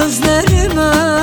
gözlerime.